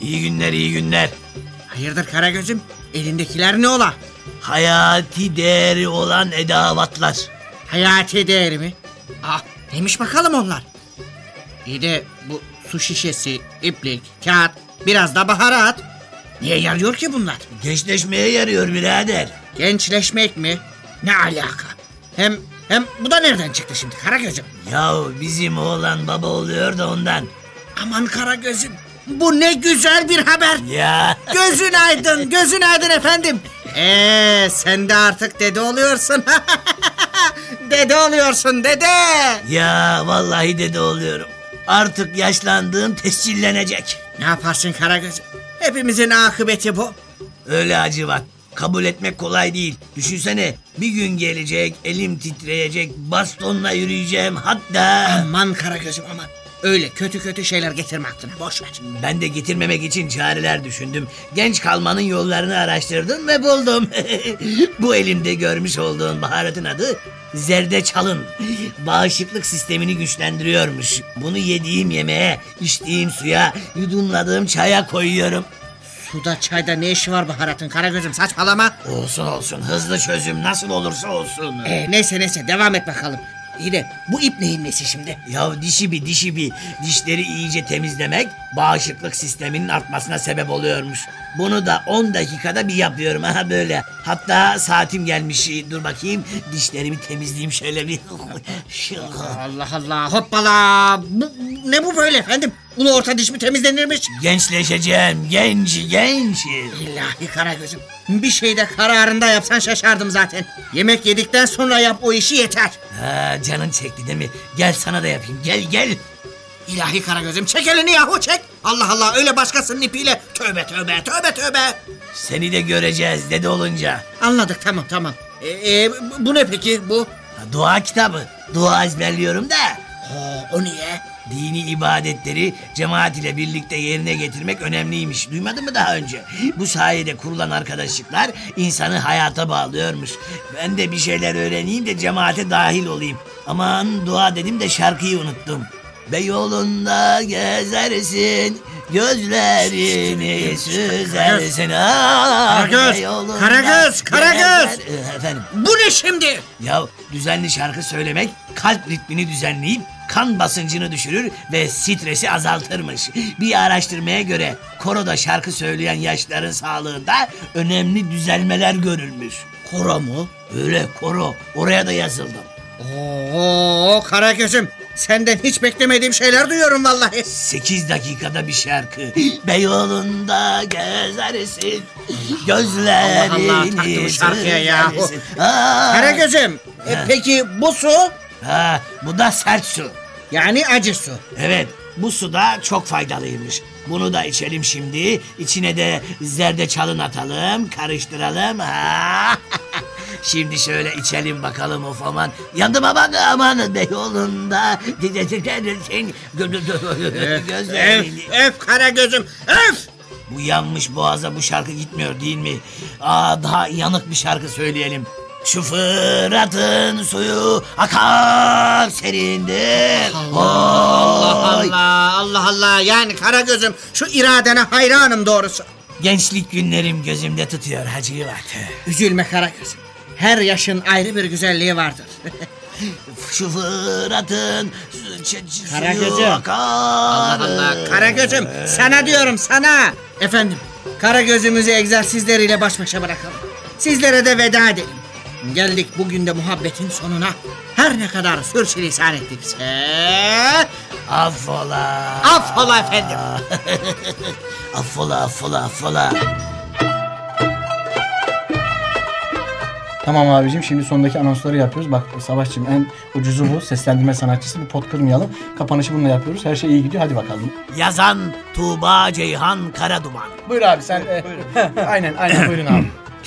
İyi günler iyi günler. Hayırdır Karagöz'üm? Elindekiler ne ola? Hayati değeri olan edavatlar. Hayati değeri mi? Ah neymiş bakalım onlar? İyi de bu su şişesi, iplik, kağıt, biraz da baharat. Niye yarıyor ki bunlar? Gençleşmeye yarıyor birader. Gençleşmek mi? Ne alaka? Hem hem bu da nereden çıktı şimdi Karagöz'üm? Yahu bizim oğlan baba oluyor da ondan. Aman Karagöz'üm bu ne güzel bir haber. Ya Gözün aydın, gözün aydın efendim. Ee, sen de artık dede oluyorsun. dede oluyorsun dede. ya vallahi dede oluyorum. Artık yaşlandığım tescillenecek. Ne yaparsın Karagöz'üm? Hepimizin akıbeti bu. Öyle acıvat. Kabul etmek kolay değil. Düşünsene bir gün gelecek, elim titreyecek, bastonla yürüyeceğim hatta... Aman Karagöz'üm aman. Öyle kötü kötü şeyler getirme aklına boş ver. Ben de getirmemek için çareler düşündüm. Genç kalmanın yollarını araştırdım ve buldum. Bu elimde görmüş olduğun baharatın adı zerdeçalın. Bağışıklık sistemini güçlendiriyormuş. Bunu yediğim yemeğe, içtiğim suya, yudumladığım çaya koyuyorum. Suda çayda ne işi var baharatın Karagöz'üm saçmalama. Olsun olsun hızlı çözüm nasıl olursa olsun. Ee, neyse neyse devam et bakalım. İyi de bu ip neyin nesi şimdi? Ya dişi bir dişi bir dişleri iyice temizlemek bağışıklık sisteminin artmasına sebep oluyormuş. Bunu da 10 dakikada bir yapıyorum ha böyle. Hatta saatim gelmiş dur bakayım dişlerimi temizleyeyim şöyle bir. Allah Allah hoppala. Bu, ne bu böyle efendim? Ulu orta diş mi temizlenirmiş? Gençleşeceğim genç genç. İlahi Karagöz'üm. Bir şeyde kararında yapsan şaşardım zaten. Yemek yedikten sonra yap o işi yeter. Ha, canın çekti değil mi? Gel sana da yapayım gel gel. İlahi Karagöz'üm çek elini yahu çek. Allah Allah öyle başkasının ipiyle. Tövbe tövbe tövbe tövbe. Seni de göreceğiz dede olunca. Anladık tamam tamam. Ee, e, bu ne peki bu? Ha, dua kitabı. Dua ezberliyorum da. Ha, o niye? Dini ibadetleri cemaat ile birlikte yerine getirmek önemliymiş. Duymadın mı daha önce? Bu sayede kurulan arkadaşlıklar insanı hayata bağlıyormuş. Ben de bir şeyler öğreneyim de cemaate dahil olayım. Aman dua dedim de şarkıyı unuttum. Beyoğlu'nda gezersin, gözlerini süzersin. Ah, Karagöz, Beyoğlu'nda Karagöz, Karagöz! Efendim? Bu ne şimdi? Ya düzenli şarkı söylemek kalp ritmini düzenleyip kan basıncını düşürür ve stresi azaltırmış. Bir araştırmaya göre koroda şarkı söyleyen yaşların sağlığında önemli düzelmeler görülmüş. Koro mu? Öyle koro oraya da yazıldım. Oo Karagöz'üm senden hiç beklemediğim şeyler duyuyorum vallahi. 8 dakikada bir şarkı. Beyoğlu'nda gezersin. Gözlerini Allah Allah, taktı bu şarkıya. Ah. Karagöz'üm e, peki bu su? Ha, bu da sert su. Yani acı su. Evet bu suda çok faydalıymış. Bunu da içelim şimdi. İçine de zerdeçalın atalım, karıştıralım. Ha. Şimdi şöyle içelim bakalım of aman. Yandım aman aman de yolunda. Öf, Gözlerini. öf Karagöz'üm öf. Bu yanmış boğaza bu şarkı gitmiyor değil mi? Aa daha yanık bir şarkı söyleyelim. Şu Fırat'ın suyu akar serindir. Allah Oy. Allah Allah Allah yani Karagöz'üm şu iradene hayranım doğrusu. Gençlik günlerim gözümde tutuyor Hacı Yivat. Üzülme Karagöz'üm. Her yaşın ayrı bir güzelliği vardır. Şu Fırat'ın su- ç- suyu akar. Allah Allah Karagöz'üm sana diyorum sana. Efendim Kara gözümüzü egzersizleriyle baş başa bırakalım. Sizlere de veda edelim. Geldik bugün de muhabbetin sonuna. Her ne kadar sürçülisan ettikse... Affola. Affola efendim. Affola affola affola. Tamam abicim şimdi sondaki anonsları yapıyoruz. Bak Savaşçım en ucuzu bu. Seslendirme sanatçısı. Bir pot kırmayalım. Kapanışı bununla yapıyoruz. Her şey iyi gidiyor. Hadi bakalım. Yazan Tuğba Ceyhan Karaduman. Buyur abi sen. e, aynen aynen buyurun abi.